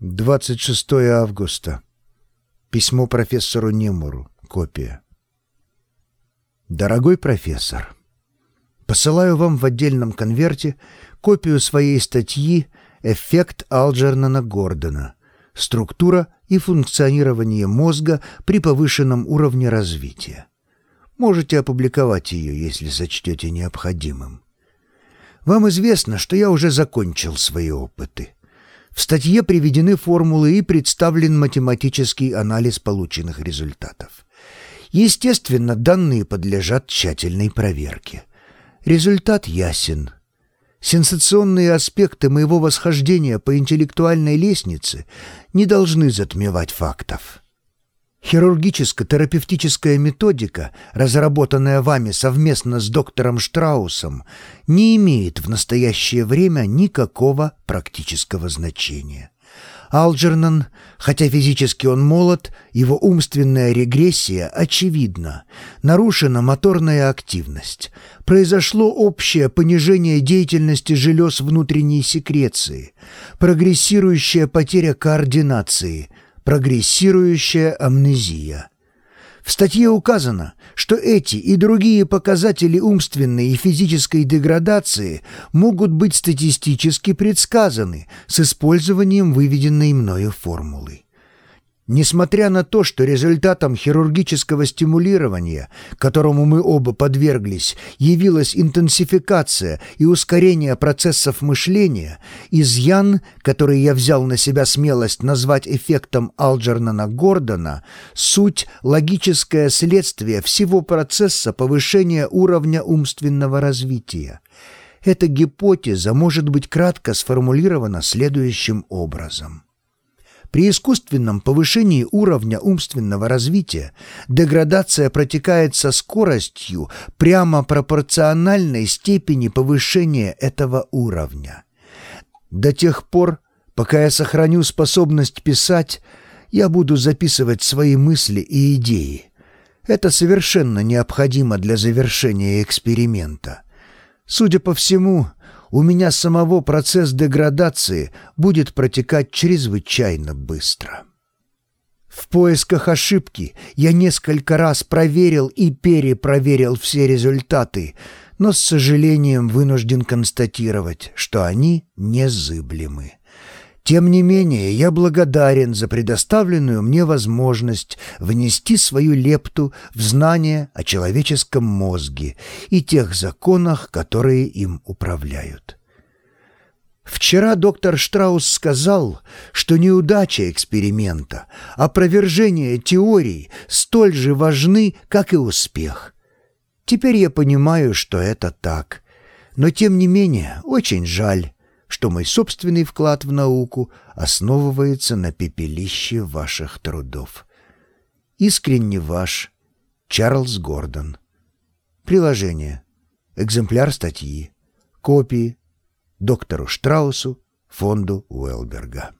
26 августа. Письмо профессору Немуру. Копия. Дорогой профессор, посылаю вам в отдельном конверте копию своей статьи «Эффект Алджернона Гордона. Структура и функционирование мозга при повышенном уровне развития». Можете опубликовать ее, если сочтете необходимым. Вам известно, что я уже закончил свои опыты. В статье приведены формулы и представлен математический анализ полученных результатов. Естественно, данные подлежат тщательной проверке. Результат ясен. Сенсационные аспекты моего восхождения по интеллектуальной лестнице не должны затмевать фактов. Хирургическо-терапевтическая методика, разработанная вами совместно с доктором Штраусом, не имеет в настоящее время никакого практического значения. Алджернан, хотя физически он молод, его умственная регрессия очевидна. Нарушена моторная активность. Произошло общее понижение деятельности желез внутренней секреции. Прогрессирующая потеря координации – прогрессирующая амнезия. В статье указано, что эти и другие показатели умственной и физической деградации могут быть статистически предсказаны с использованием выведенной мною формулы. Несмотря на то, что результатом хирургического стимулирования, которому мы оба подверглись, явилась интенсификация и ускорение процессов мышления, изъян, который я взял на себя смелость назвать эффектом Алджернона-Гордона, суть – логическое следствие всего процесса повышения уровня умственного развития. Эта гипотеза может быть кратко сформулирована следующим образом – при искусственном повышении уровня умственного развития деградация протекает со скоростью прямо пропорциональной степени повышения этого уровня. До тех пор, пока я сохраню способность писать, я буду записывать свои мысли и идеи. Это совершенно необходимо для завершения эксперимента. Судя по всему, у меня самого процесс деградации будет протекать чрезвычайно быстро. В поисках ошибки я несколько раз проверил и перепроверил все результаты, но с сожалением вынужден констатировать, что они незыблемы. Тем не менее, я благодарен за предоставленную мне возможность внести свою лепту в знание о человеческом мозге и тех законах, которые им управляют. Вчера доктор Штраус сказал, что неудача эксперимента, опровержение теорий столь же важны, как и успех. Теперь я понимаю, что это так, но тем не менее очень жаль, что мой собственный вклад в науку основывается на пепелище ваших трудов. Искренне ваш Чарльз Гордон. Приложение. Экземпляр статьи. Копии. Доктору Штраусу, фонду Уэлберга.